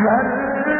هل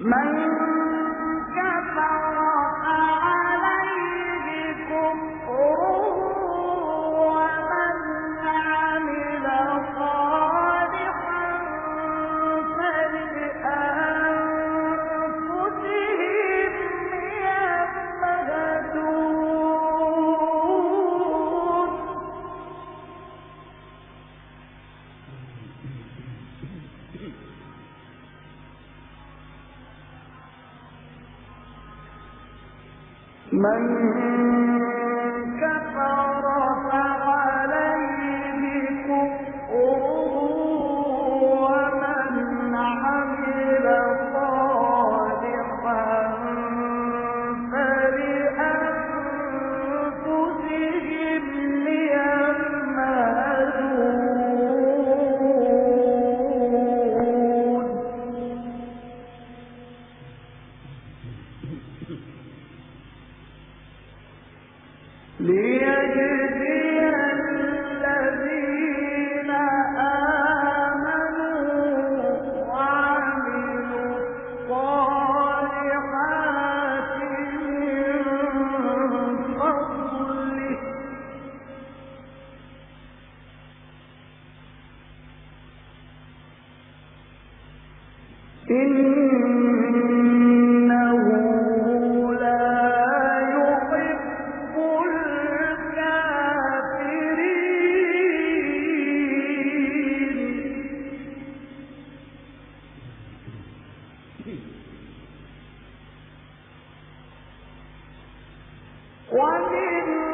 من من ومن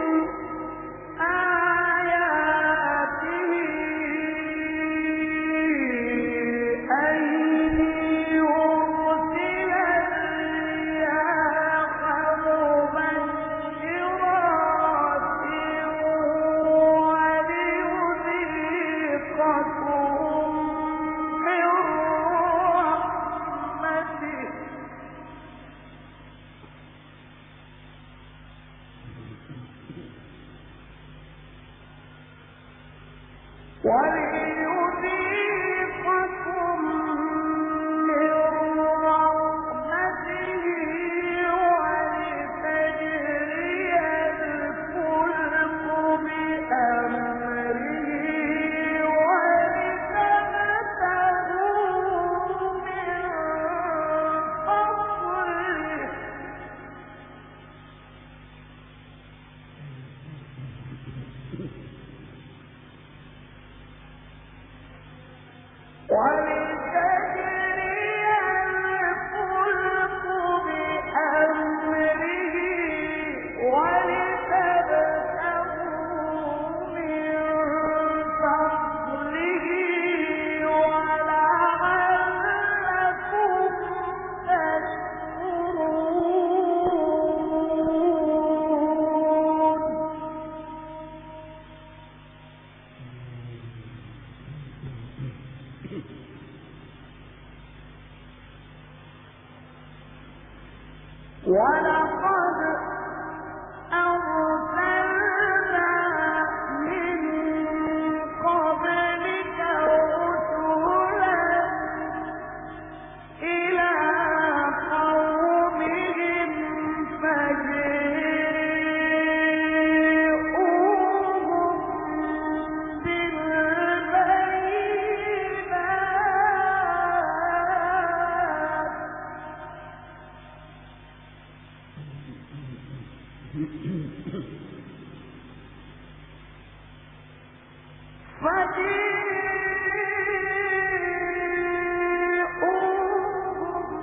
وليذيقكم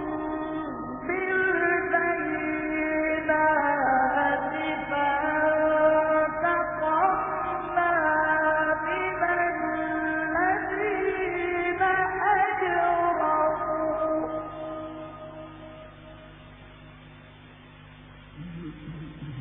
من الفلك بأمره ولتبتغوا من الذين المؤمنين